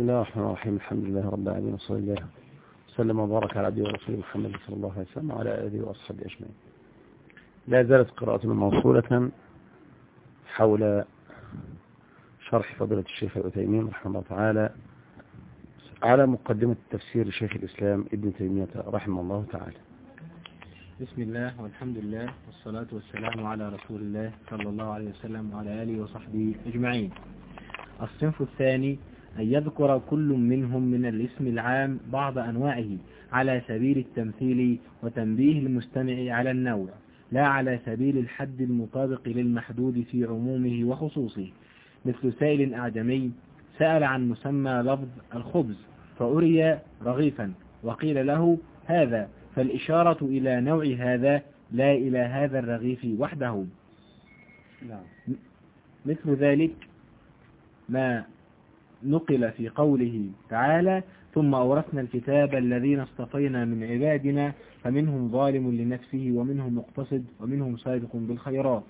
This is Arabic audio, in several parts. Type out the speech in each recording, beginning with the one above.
بسم الله الرحمن الرحيم. الحمد لله رب العالمين وصلى الله وسلم وبارك على عبده ورسوله محمد صلى الله عليه وسلم وعلى آله وأصحابه أجمعين. لا زالت قراءتنا موصولة حول شرح فضيلة الشيخ العثيمين رحمه الله تعالى على مقدمة تفسير لشيخ الإسلام ابن تيمية رحمه الله تعالى. بسم الله والحمد لله والصلاة والسلام على رسول الله صلى الله عليه وسلم وعلى آله وصحبه أجمعين. الصنف الثاني أن يذكر كل منهم من الاسم العام بعض أنواعه على سبيل التمثيل وتنبيه المستمع على النوع لا على سبيل الحد المطابق للمحدود في عمومه وخصوصه. مثل سائل أعجمي سأل عن مسمى لفظ الخبز فأري رغيفا وقيل له هذا فالإشارة إلى نوع هذا لا إلى هذا الرغيف وحده. نعم. مثل ذلك ما نقل في قوله تعالى ثم أورثنا الكتاب الذين اصطفينا من عبادنا فمنهم ظالم لنفسه ومنهم مقتصد ومنهم سابق بالخيرات.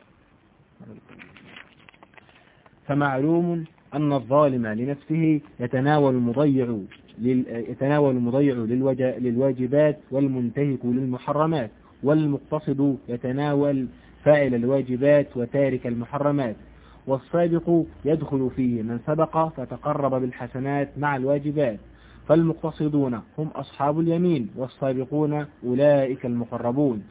فمعلوم أن الظالم لنفسه يتناول المضيع يتناول المضيع للواجبات والمنتهك للمحرمات والمقتصد يتناول فاعل الواجبات وتارك المحرمات. والسابق يدخل فيه. من سبق فتقرب بالحسنات مع الواجبات. فالمقتصدون هم أصحاب اليمين والسابقون أولئك المقربون.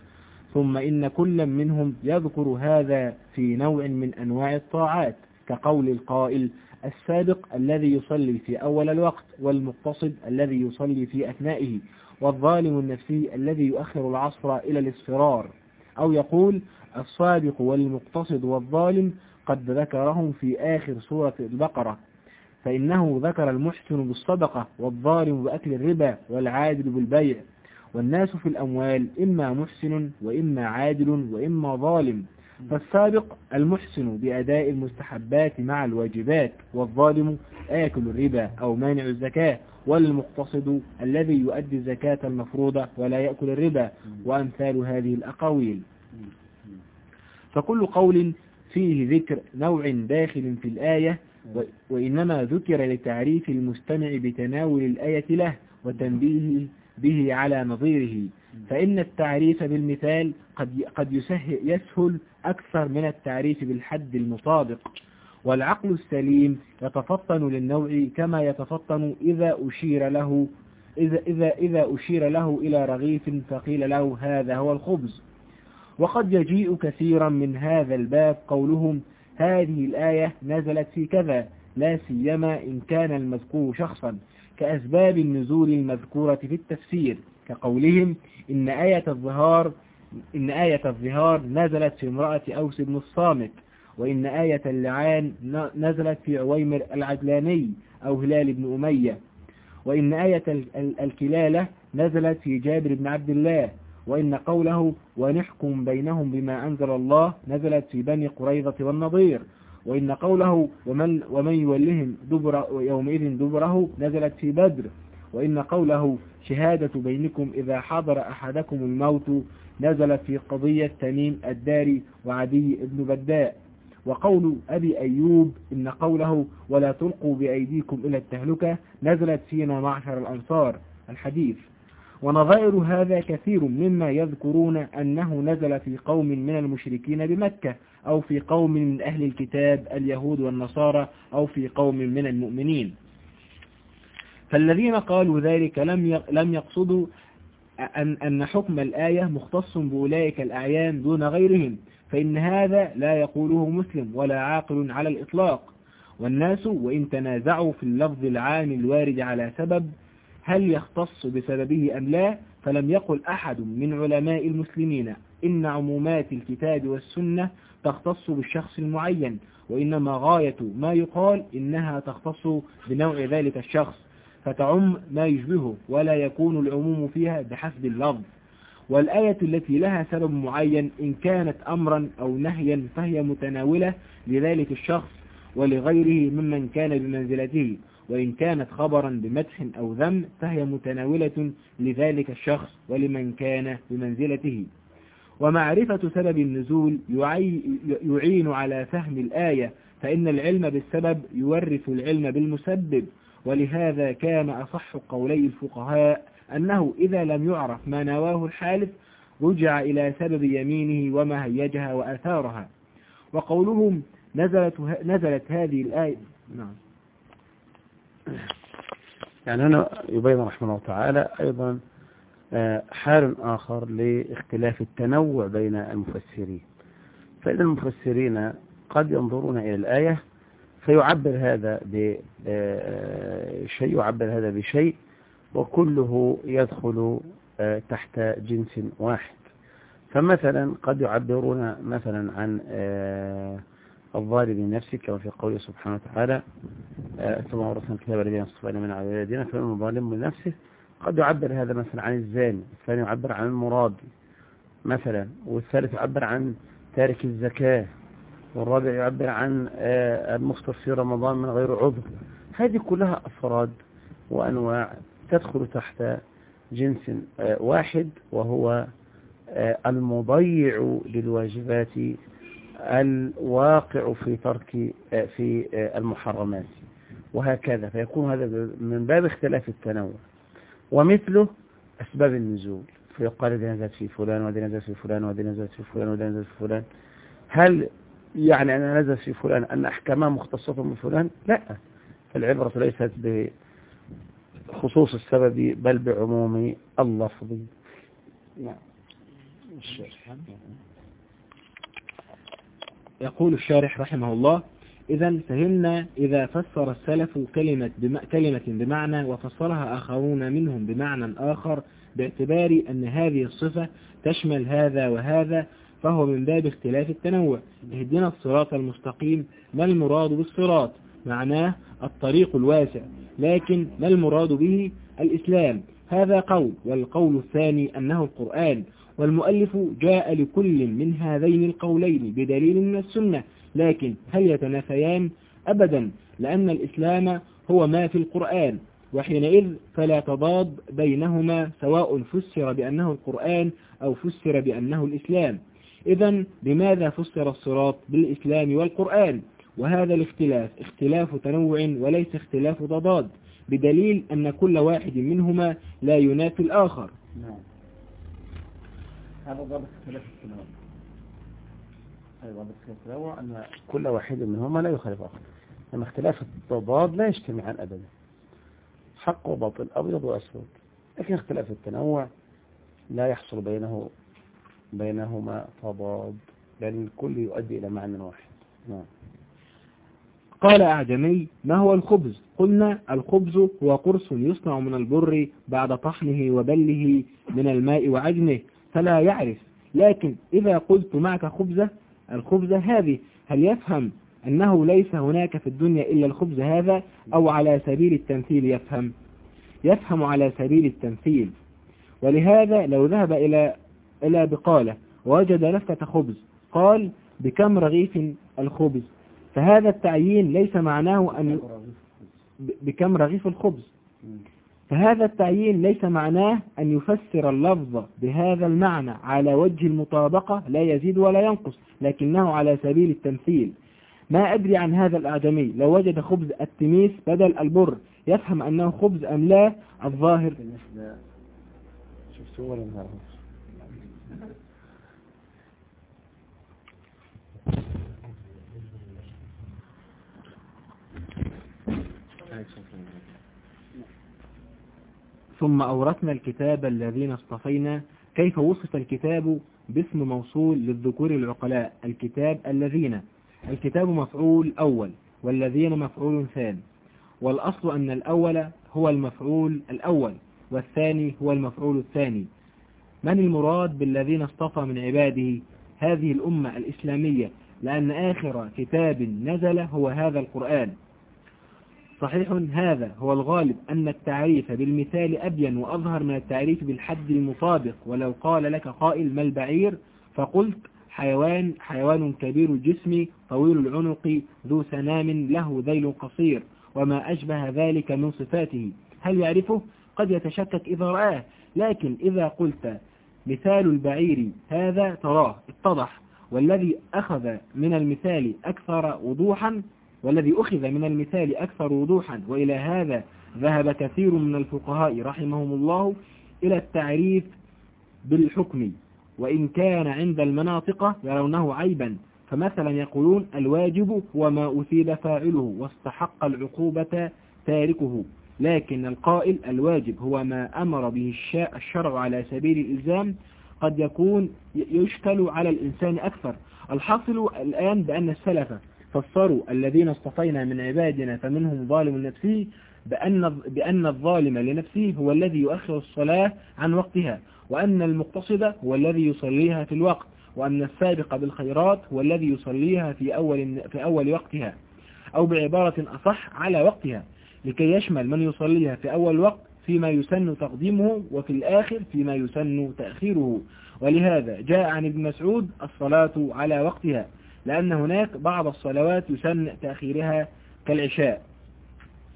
ثم إن كل منهم يذكر هذا في نوع من أنواع الطاعات كقول القائل السابق الذي يصلي في أول الوقت والمقتصد الذي يصلي في أثنائه والظالم النفسي الذي يؤخر العصر إلى الاصفرار. أو يقول الصادق والمقتصد والظالم قد ذكرهم في آخر سورة البقرة فإنه ذكر المحسن بالصدقة والظالم بأكل الربا والعادل بالبيع والناس في الأموال إما محسن وإما عادل وإما ظالم فالسابق المحسن بأداء المستحبات مع الواجبات والظالم آكل الربا أو مانع الزكاة والمقتصد الذي يؤدي الزكاة المفروضة ولا يأكل الربا وأمثال هذه الأقاويل. فكل قول فيه ذكر نوع داخل في الآية وإنما ذكر لتعريف المستمع بتناول الآية له وتنبيه به على نظيره فإن التعريف بالمثال قد قد يسهل أكثر من التعريف بالحد المطابق. والعقل السليم يتفطن للنوع كما يتفطن إذا أشير له إذا, إذا, إذا أشير له إلى رغيف فقيل له هذا هو الخبز. وقد يجيء كثيرا من هذا الباب قولهم هذه الآية نزلت في كذا لا سيما إن كان المذكور شخصا كأسباب النزول المذكورة في التفسير كقولهم إن آية الظهار إن آية الظهار نزلت في امرأة أوس بن الصامت وإن آية اللعان نزلت في عويمر العدلاني أو هلال بن أمية وإن آية الكلالة نزلت في جابر بن عبد الله وإن قوله ونحكم بينهم بما أنزل الله نزلت في بني قريظة والنضير. وإن قوله ومن, ومن يولهم دبر يومئذ دبره نزلت في بدر. وإن قوله شهادة بينكم إذا حضر أحدكم الموت نزلت في قضية تميم الداري وعدي بن بداء. وقول أبي أيوب إن قوله ولا تلقوا بأيديكم إلى التهلكة نزلت فينا معشر الأنصار. الحديث. ونظائر هذا كثير مما يذكرون أنه نزل في قوم من المشركين بمكة أو في قوم من أهل الكتاب اليهود والنصارى أو في قوم من المؤمنين. فالذين قالوا ذلك لم لم يقصدوا أن, أن حكم الآية مختص بأولئك الأعيان دون غيرهم فإن هذا لا يقوله مسلم ولا عاقل على الإطلاق. والناس وإن تنازعوا في اللفظ العام الوارد على سبب هل يختص بسببه أم لا فلم يقل أحد من علماء المسلمين إن عمومات الكتاب والسنة تختص بالشخص المعين وإنما غاية ما يقال إنها تختص بنوع ذلك الشخص فتعم ما يشبهه ولا يكون العموم فيها بحسب اللفظ. والآية التي لها سبب معين إن كانت أمرا أو نهيا فهي متناولة لذلك الشخص ولغيره ممن كان بمنزلته. وإن كانت خبرا بمدح أو ذم فهي متناولة لذلك الشخص ولمن كان بمنزلته. ومعرفة سبب النزول يعين على فهم الآية فإن العلم بالسبب يورث العلم بالمسبب. ولهذا كان أصح قولي الفقهاء أنه إذا لم يعرف ما نواه الحالف رجع إلى سبب يمينه وما هيجها وأثارها. وقولهم نزلت, نزلت هذه الآية نعم. يعني هنا يبين رحمه الله تعالى أيضا آه، حال آخر لاختلاف التنوع بين المفسرين. فإن المفسرين قد ينظرون إلى الآية فيعبر هذا بشيء آه، يعبر هذا بشيء وكله يدخل آه، تحت جنس واحد. فمثلا قد يعبرون مثلا عن الظالم نفسه كما في قوله سبحانه وتعالى ثم ورثنا الكتاب الذين اصطفينا من عبادنا فمن ظالم لنفسه. قد يعبر هذا مثلا عن الزاني الثاني يعبر عن المراد مثلا والثالث يعبر عن تارك الزكاة والرابع يعبر عن آه، المفطر في رمضان من غير عذر. هذه كلها أفراد وأنواع تدخل تحت جنس آه، واحد وهو آه، المضيع للواجبات الواقع في ترك في المحرمات وهكذا. فيكون هذا من باب اختلاف التنوع. ومثله أسباب النزول. فيقال دي نزلت في فلان ودي نزلت في فلان ودي نزلت في فلان ودي نزلت في فلان. هل يعني أنا نزلت في فلان أن أحكامها مختصة بفلان لا. العبرة ليست بخصوص السبب بل بعموم اللفظ. نعم. يقول الشارح رحمه الله إذا فهمنا إذا فسر السلف كلمة, بم... كلمة بمعنى وفسرها آخرون منهم بمعنى آخر باعتبار أن هذه الصفة تشمل هذا وهذا فهو من باب اختلاف التنوع. اهدنا الصراط المستقيم ما المراد بالصراط؟ معناه الطريق الواسع لكن ما المراد به؟ الإسلام. هذا قول والقول الثاني أنه القرآن. والمؤلف جاء لكل من هذين القولين بدليل من السنة لكن هل يتنافيان؟ أبدا لأن الإسلام هو ما في القرآن وحينئذ فلا تضاد بينهما سواء فسر بأنه القرآن أو فسر بأنه الإسلام. إذا لماذا فسر الصراط بالإسلام والقرآن؟ وهذا الاختلاف اختلاف تنوع وليس اختلاف تضاد بدليل أن كل واحد منهما لا ينافي الآخر. نعم. هذا ضابط اختلاف التنوع أيضا بالتنوع أن كل واحد منهما لا يخالف آخر. أما اختلاف التضاد لا يجتمعان أبدا حق وباطل أبيض وأسود. لكن اختلاف التنوع لا يحصل بينه بينهما تضاد بل الكل يؤدي إلى معنى واحد. نعم. قال أعجمي ما هو الخبز؟ قلنا الخبز هو قرص يصنع من البر بعد طحنه وبله من الماء وعجنه. فلا يعرف. لكن إذا قلت معك خبزة الخبز هذه هل يفهم أنه ليس هناك في الدنيا إلا الخبز هذا؟ أو على سبيل التمثيل يفهم. يفهم على سبيل التمثيل. ولهذا لو ذهب إلى إلى بقالة ووجد لفتة خبز قال بكم رغيف الخبز؟ فهذا التعيين ليس معناه أن بكم رغيف الخبز؟ فهذا التعيين ليس معناه أن يفسر اللفظ بهذا المعنى على وجه المطابقة لا يزيد ولا ينقص لكنه على سبيل التمثيل. ما أدري عن هذا الأعجمي. لو وجد خبز التميس بدل البر يفهم أنه خبز أم لا؟ الظاهر شوف ثم أورثنا الكتاب الذين اصطفينا. كيف وصف الكتاب؟ باسم موصول للذكور العقلاء. الكتاب الذين. الكتاب مفعول أول والذين مفعول ثاني والأصل أن الأول هو المفعول الأول والثاني هو المفعول الثاني. من المراد بالذين اصطفى من عباده؟ هذه الأمة الإسلامية لأن آخر كتاب نزل هو هذا القرآن. صحيح هذا هو الغالب أن التعريف بالمثال أبين وأظهر من التعريف بالحد المطابق ولو قال لك قائل ما البعير فقلت حيوان حيوان كبير الجسم طويل العنق ذو سنام له ذيل قصير وما أشبه ذلك من صفاته هل يعرفه؟ قد يتشكك إذا رآه لكن إذا قلت مثال البعير هذا تراه اتضح والذي أخذ من المثال أكثر وضوحا والذي أخذ من المثال أكثر وضوحا وإلى هذا ذهب كثير من الفقهاء رحمهم الله إلى التعريف بالحكم وإن كان عند المناطق يرونه عيبا فمثلا يقولون الواجب هو ما أثيب فاعله واستحق العقوبة تاركه لكن القائل الواجب هو ما أمر به الشرع على سبيل الإلزام قد يكون يشكل على الإنسان أكثر. الحاصل الآن بأن السلف فسروا الذين اصطفينا من عبادنا فمنهم ظالم نفسه بأن, بأن الظالم لنفسه هو الذي يؤخر الصلاة عن وقتها وأن المقتصد هو الذي يصليها في الوقت وأن السابق بالخيرات هو الذي يصليها في أول, في أول وقتها أو بعبارة أصح على وقتها لكي يشمل من يصليها في أول وقت فيما يسن تقديمه وفي الآخر فيما يسن تأخيره. ولهذا جاء عن ابن مسعود الصلاة على وقتها. لأن هناك بعض الصلوات يسن تأخيرها كالعشاء.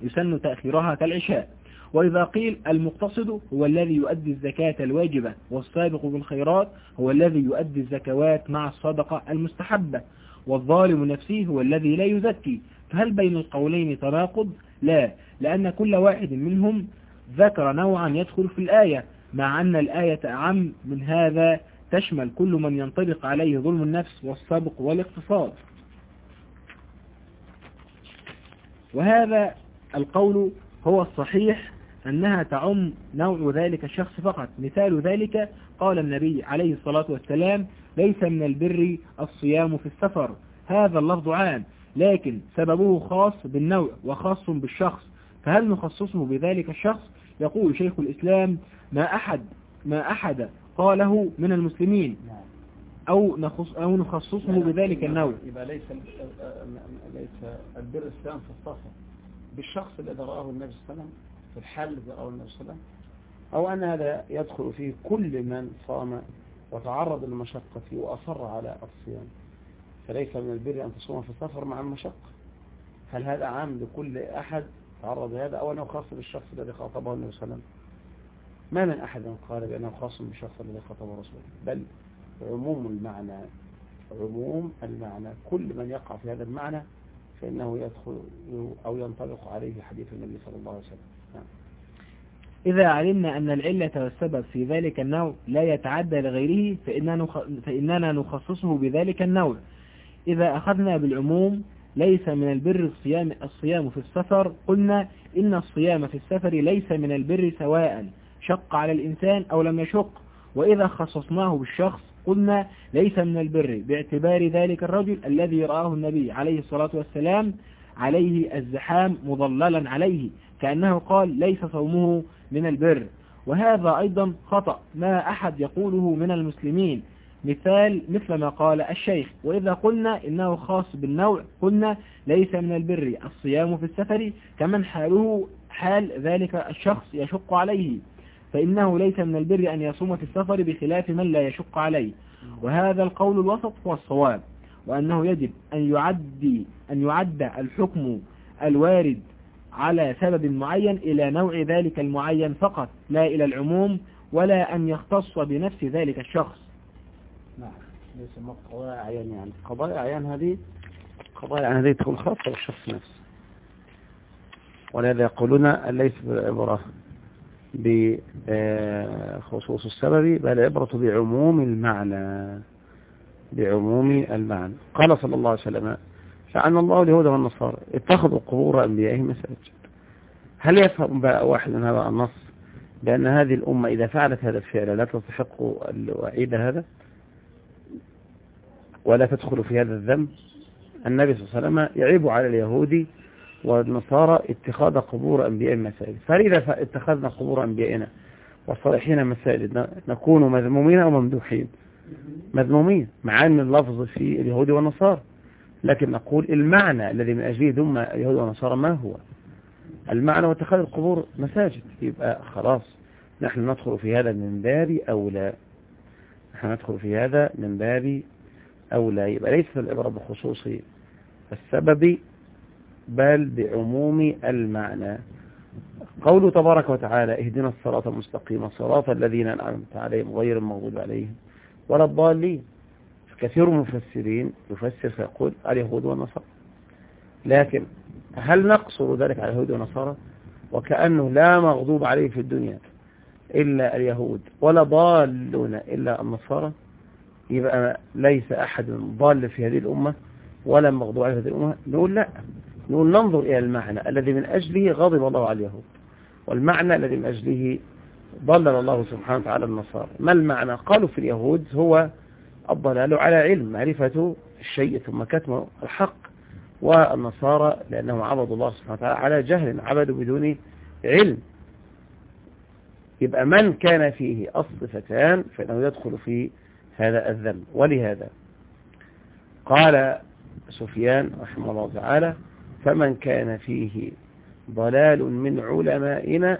يسن تأخيرها كالعشاء. وإذا قيل المقتصد هو الذي يؤدي الزكاة الواجبة والسابق بالخيرات هو الذي يؤدي الزكوات مع الصدقة المستحبة والظالم نفسه هو الذي لا يزكي. فهل بين القولين تناقض؟ لا لأن كل واحد منهم ذكر نوعا يدخل في الآية مع أن الآية أعم من هذا تشمل كل من ينطبق عليه ظلم النفس والسبق والاقتصاد. وهذا القول هو الصحيح أنها تعم نوع ذلك الشخص فقط. مثال ذلك قال النبي عليه الصلاة والسلام ليس من البر الصيام في السفر. هذا اللفظ عام لكن سببه خاص بالنوع وخاص بالشخص. فهل نخصصه بذلك الشخص؟ يقول شيخ الإسلام ما أحد ما أحد قاله من المسلمين. أو, نخص أو نخصصه بذلك النوع. يبقى ليس ليس البر في السفر بالشخص الذي رآه النبي صلى الله عليه وسلم في الحال الذي رآه النبي صلى الله عليه وسلم أو أن هذا يدخل فيه كل من صام وتعرض للمشقة وأصر على الصيام. فليس من البر أن تصوم في السفر مع المشقة. هل هذا عام لكل أحد تعرض لهذا أو أنه خاص بالشخص الذي خاطبه النبي صلى الله عليه وسلم؟ ما من أحد قال بأنه خاص بالشخص الذي خاطبه رسوله بل عموم المعنى عموم المعنى. كل من يقع في هذا المعنى فإنه يدخل أو ينطبق عليه حديث النبي صلى الله عليه وسلم. نعم. إذا علمنا أن العلة والسبب في ذلك النوع لا يتعدى لغيره فإننا نخصصه بذلك النوع. إذا أخذنا بالعموم ليس من البر الصيام, الصيام في السفر قلنا إن الصيام في السفر ليس من البر سواء. شق على الإنسان أو لم يشق وإذا خصصناه بالشخص قلنا ليس من البر باعتبار ذلك الرجل الذي رآه النبي عليه الصلاة والسلام عليه الزحام مضللا عليه كأنه قال ليس صومه من البر. وهذا أيضا خطأ ما أحد يقوله من المسلمين. مثال مثل ما قال الشيخ وإذا قلنا إنه خاص بالنوع قلنا ليس من البر الصيام في السفر كمن حاله حال ذلك الشخص يشق عليه. فإنه ليس من البر أن يصوم في السفر بخلاف من لا يشق عليه. وهذا القول الوسط هو الصواب وأنه يجب أن يعد, أن يعد الحكم الوارد على سبب معين إلى نوع ذلك المعين فقط لا إلى العموم ولا أن يختص بنفس ذلك الشخص. نعم يسمى قضايا أعيان يعني. قضايا أعيان هذه قضايا أعيان هذه تكون خاصة بالشخص نفسه. ولهذا يقولون ليس بالعبرة؟ بخصوص السبب بل العبرة بعموم المعنى بعموم المعنى. قال صلى الله عليه وسلم فعن الله اليهود والنصارى اتخذوا قبور أنبيائهم مساجد. هل يفهم بقى واحد من هذا النص بأن هذه الأمة إذا فعلت هذا الفعل لا تستحق الوعيد هذا؟ ولا تدخل في هذا الذنب؟ النبي صلى الله عليه وسلم يعيب على اليهود والنصارى اتخاذ قبور أنبياء مساجد فإذا اتخذنا قبور أنبيائنا والصالحين مساجد. نكون مذمومين أو ممدوحين؟ مذمومين مع أن اللفظ في اليهود والنصارى. لكن نقول المعنى الذي من أجله ذم اليهود والنصارى ما هو؟ المعنى واتخاذ القبور مساجد. يبقى خلاص نحن ندخل في هذا من باب أولى نحن ندخل في هذا من باب أولى يبقى ليس العبرة بخصوص السبب بل بعموم المعنى. قوله تبارك وتعالى اهدنا الصراط المستقيم صراط الذين أنعمت عليهم غير المغضوب عليهم ولا الضالين. كثير من المفسرين يفسر فيقول اليهود والنصارى. لكن هل نقصر ذلك على اليهود والنصارى؟ وكأنه لا مغضوب عليه في الدنيا إلا اليهود ولا ضالون إلا النصارى. يبقى ليس أحد ضال في هذه الأمة ولا مغضوب عليه في هذه الأمة. نقول لا. نقول ننظر إلى المعنى الذي من أجله غضب الله على اليهود. والمعنى الذي من أجله ضلل الله سبحانه وتعالى النصارى. ما المعنى؟ قالوا في اليهود هو الضلال على علم معرفة الشيء ثم كتم الحق والنصارى لأنهم عبدوا الله سبحانه وتعالى على جهل عبدوا بدون علم. يبقى من كان فيه الصفتان فإنه يدخل في هذا الذنب. ولهذا قال سفيان رحمه الله تعالى فمن كان فيه ضلال من علمائنا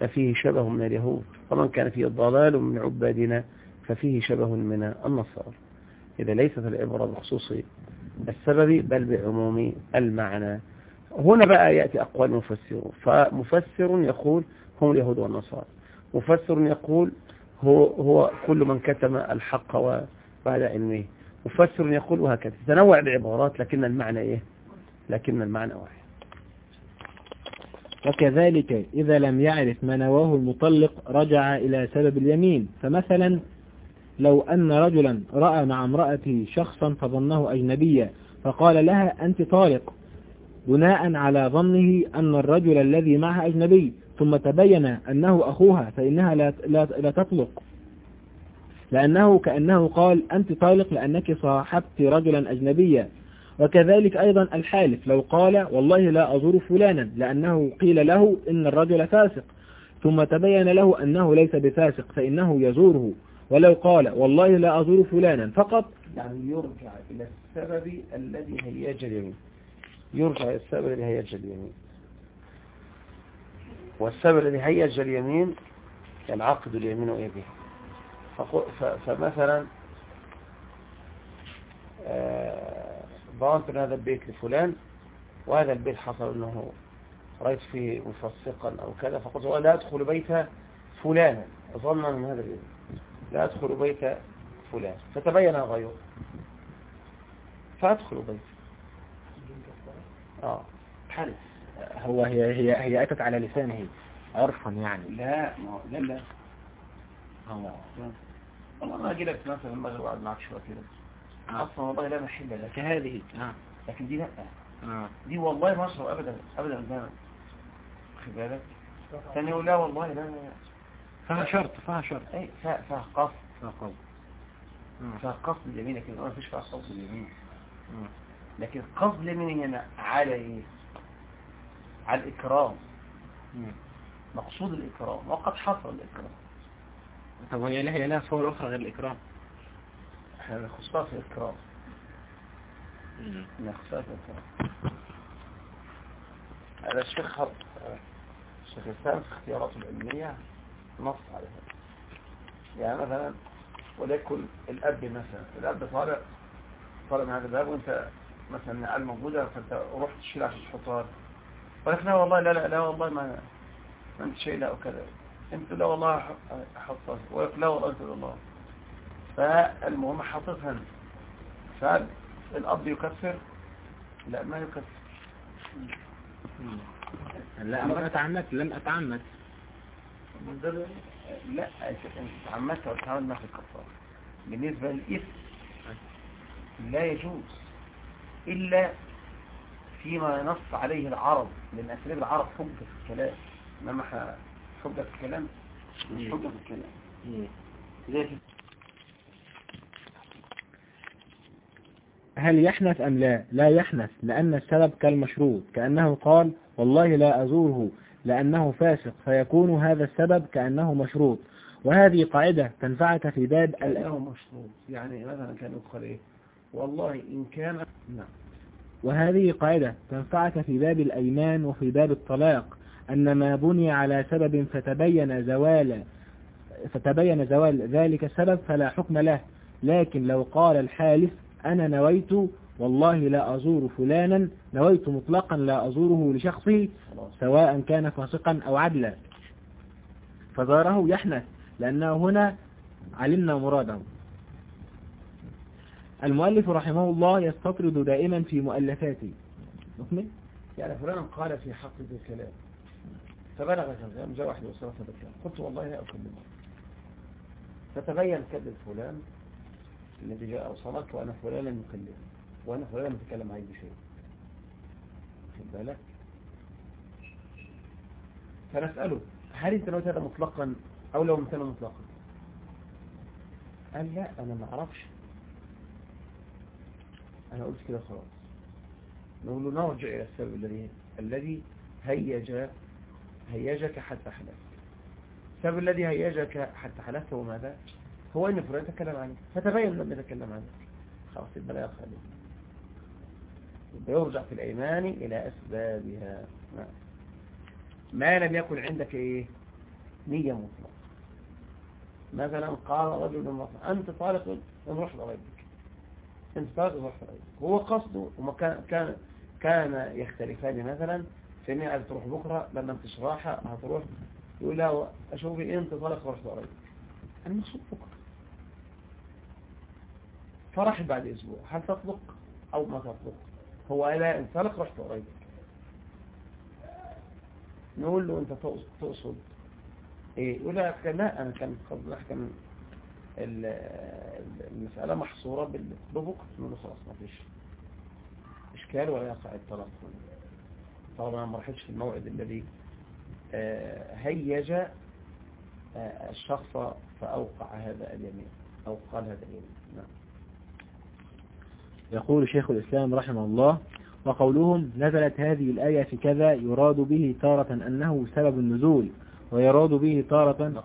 ففيه شبه من اليهود. ومن كان فيه ضلال من عبادنا ففيه شبه من النصارى. إذا ليست العبرة بخصوص السبب بل بعموم المعنى. هنا بقى يأتي أقوال مفسرون. فمفسر يقول هم اليهود والنصارى. مفسر يقول هو, هو كل من كتم الحق وبعد علمه. مفسر يقول وهكذا. تنوع العبارات لكن المعنى إيه؟ لكن المعنى واحد. وكذلك إذا لم يعرف ما نواه المطلق رجع إلى سبب اليمين. فمثلا لو أن رجلا رأى مع امرأته شخصا فظنه أجنبيا فقال لها أنت طالق بناء على ظنه أن الرجل الذي معها أجنبي ثم تبين أنه أخوها فإنها لا, لا, لا تطلق. لأنه كأنه قال أنت طالق لأنك صاحبت رجلا أجنبيا. وكذلك أيضا الحالف. لو قال والله لا أزور فلانا لأنه قيل له إن الرجل فاسق. ثم تبين له أنه ليس بفاسق فإنه يزوره. ولو قال والله لا أزور فلانا فقط. يعني يرجع إلى السبب الذي هيج اليمين يرجع إلى السبب الذي هيج اليمين والسبب الذي هيج اليمين ينعقد اليمين ويبيه فمثلا ضمنت ان هذا البيت لفلان وهذا البيت حصل إنه رأيت فيه مفسقا أو كذا فقلت لا أدخل بيت فلانا ظنا من هذا البيت. لا أدخل بيت فلان. فتبين غيره فأدخل بيت. آه. حلف هو هي هي هي أتت على لسانه عرفا يعني. لا لا لا. آه. والله ما أجي لك مثلا المغرب اقعد معك شوية كده أصلا والله لا محل لك كهذه آه. لكن دي لا. آه. دي والله ما اشرب ابدا ابدا قدامك خد بالك. ثاني يقول لا والله لا فيها شرط فيها شرط. أي فيها قصد. فيها قصد. فيها قصد اليمين لكن ما فيش فيها قصد اليمين. لكن قصد اليمين هنا على إيه على الإكرام. مقصود الإكرام وقد حصل الإكرام. طب هي لها لها صور أخرى غير الإكرام. إحنا نخصها في الاكرام نخصها في الاكرام هذا الشيخ حط الشيخ الإسلام في اختياراته العلمية نص على هذا. يعني مثلا وليكن الأب مثلا. الأب طالع طالع من هذا الباب وأنت مثلا النعال موجودة فأنت رحت تشيل عشان تحطها. ولكن لا والله لا لا لا والله ما ما أنت شيء لا وكذا. أنت لا والله أحطها. ولكن لا والله أنت والله. فالمهم حاططها فالأب يكفر لا ما يكفر. لا أنا أتعمد لم أتعمد. لا انت تعمدت وتعمد ما في الكفار. بالنسبة للإثم لا يجوز إلا فيما نص عليه العرب لأن أسلاب العرب حجة في الكلام. إنما حجة في الكلام مش حجة في الكلام. زي هل يحنث أم لا؟ لا يحنث لأن السبب كالمشروط كأنه قال والله لا أزوره لأنه فاسق فيكون هذا السبب كأنه مشروط. وهذه قاعدة تنفعك في باب كأنه مشروط. يعني مثلا كان يدخل إيه؟ والله إن كان نعم. وهذه قاعدة تنفعك في باب الأيمان وفي باب الطلاق أن ما بني على سبب فتبين زوال فتبين زوال ذلك السبب فلا حكم له. لكن لو قال الحالف أنا نويت والله لا أزور فلانا نويت مطلقا لا أزوره لشخصه سواء كان فاسقا أو عدلا. فزاره يحنث لأنه هنا علمنا مراده. المؤلف رحمه الله يستطرد دائما في مؤلفاته نكمل؟ يعني فلان قال في حق ذي الكلام. فبلغ الكلام جاء واحد وصلت هذا الكلام قلت والله لا أكلمه. فتبين كذب فلان الذي جاء أوصلك وأنا فلان لم يكلمه وأنا فلان لم يتكلم عليه بشيء خد بالك؟ فنسأله هل أنت نويت هذا مطلقا أو لو مثلا مطلقا؟ قال لا أنا ما أعرفش. أنا قلت كده خلاص. نقول له نرجع إلى السبب الذي الذي هيج هيجك حتى حلفت. السبب الذي هيجك حتى حلفت هو ماذا؟ هو أن فلان يتكلم عنه. فتبين لم يتكلم عنه. خلاص يبقى لا يخالف يرجع في الأيمان إلى أسبابها. نعم. ما لم يكن عندك إيه؟ نية مطلقة. مثلا قال رجل مطلق أنت طالق إن رحت غيبك أنت طالق إن رحت غيبك هو قصده وما كان كان كان يختلفان مثلا في عايز تروح بكرة لما انت راحة هتروح يقول لا أشوفي أنت طالق ورحت غيبك المقصود بكرة. فرح بعد أسبوع. هل تطلق أو ما تطلق هو لا انطلق رحت قريبك نقول له أنت تقصد إيه؟ يقول لك لا أنا كان قصدي كان المسألة محصورة بالبكر نقول خلاص ما فيش إشكال ولا يقع الطلاق طبعا ما رحتش في الموعد الذي هيج الشخص فأوقع هذا اليمين أو قال هذا اليمين. نعم. يقول شيخ الإسلام رحمه الله وقولهم نزلت هذه الآية في كذا يراد به تارة أنه سبب النزول ويراد به تارة